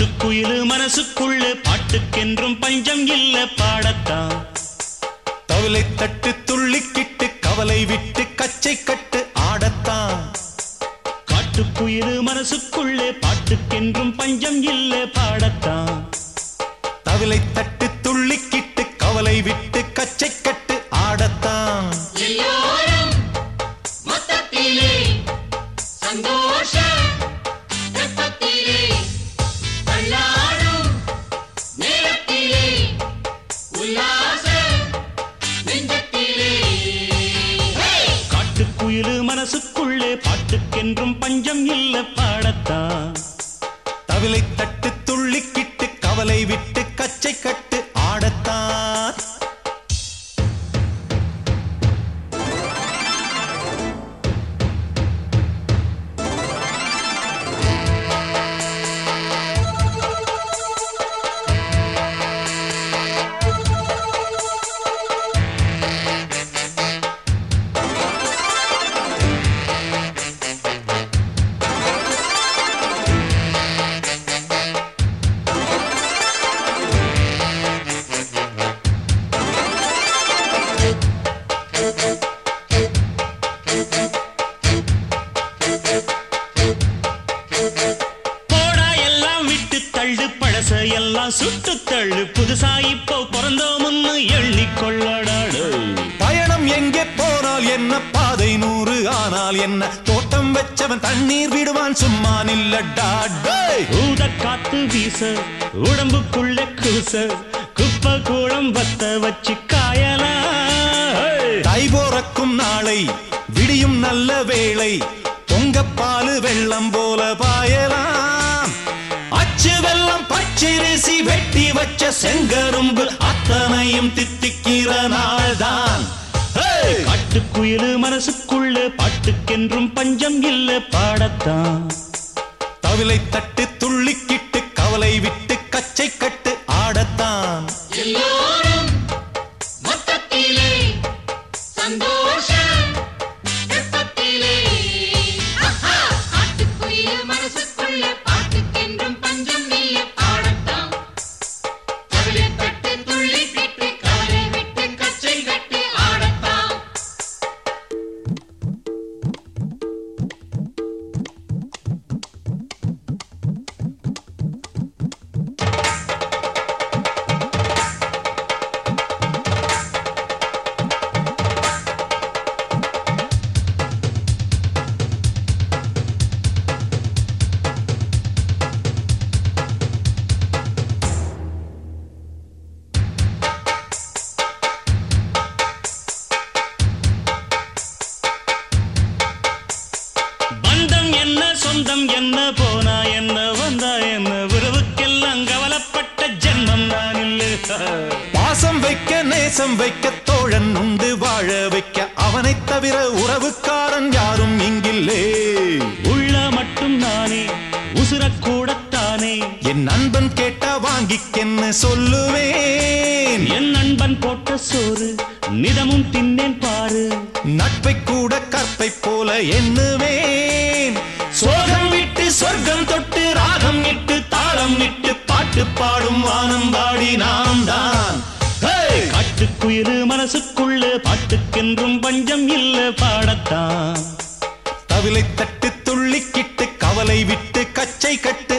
காட்டுக்குயிலு மனசுக்குள்ள பாட்டுக்கென்றும் பஞ்சம் இல்ல பாடத்தான். தவிலை தட்டு துள்ளிக்கிட்டு கவலை விட்டு கச்சை கட்டு ஆடத்தான். காட்டுக்குயிலு மனசுக்குள்ளே பாட்டுக்கென்றும் பஞ்சம் இல்ல பாடத்தான். தவிலை தட்டு துள்ளிக்கிட்டு கவலை விட்டு கச்சை கட்டு ஆடத்தான். எல்லோரும் காட்டுக்குயிலு மனசுக்குள்ளே பாட்டுக்கென்றும் பஞ்சம் இல்ல பாடத்தான். தவிலை தட்டு துள்ளிக்கிட்டு கவலை விட்டு கச்சை கட்டு எல்லாம் சுட்டு தள்ளு. புதுசா இப்போ பிறந்தோம்னு எண்ணிக்கொள்ளடாடு பயணம் எங்கே போனால் என்ன? பாதை நூறு ஆனால் என்ன? தோட்டம் வச்சவன் தண்ணீர் விடுவான் சும்மா நில்லடா. ஊத காத்து வீச உடம்புக்குள்ள கூச குப்பை கூடம் வத்த வச்சு காயலாம் தை போறக்கும் நாளை விடியும் நல்ல வேளை பொங்கப்பாலு வெள்ளம் பச்சரிசி வெட்டி வச்ச செங்கரும்பு அத்தனையும் தித்திக்கிற நாள்தான் ஹே! காட்டுக்குயிலு மனசுக்குள்ள பாட்டுக்கென்றும் பஞ்சம் இல்ல பாடத்தான் தவிலை தட்டு துள்ளிக்கிட்டு கவலை விட்டு கச்சை கட்டு ஆடத்தான் எல்லோரும் மொத்தத்திலே சந்தோஷம் போனா என்ன வந்தா என்ன? உறவுக்கெல்லாம் கவலைப்பட்ட ஜென்மம் நான் இல்ல. பாசம் வைக்க நேசம் வைக்க தோழன் உண்டு வாழ வைக்க அவனைத் தவிர உறவுக்காரன் யாரும் இங்கில்லே. உள்ள மட்டும் நானே உசுரக்கூடத்தானே என் நண்பன் கேட்டா வாங்கிக்கென்னு சொல்லுவேன்? என் நண்பன் போட்ட சோறு நிதமும் தின்னேன் பாரு. நட்பை கூட கற்பை போல விட்டு சொர்க்கம் தொட்டு ராகம் இட்டு தாளம் இட்டு பாட்டு பாடும் வானம் பாடி நாம் தான். காட்டுக்குயிரு மனசுக்குள்ள பாட்டுக்கென்றும் பஞ்சம் இல்ல பாடத்தான். தவிலை தட்டு துள்ளிக்கிட்டு கவலை விட்டு கச்சை கட்டு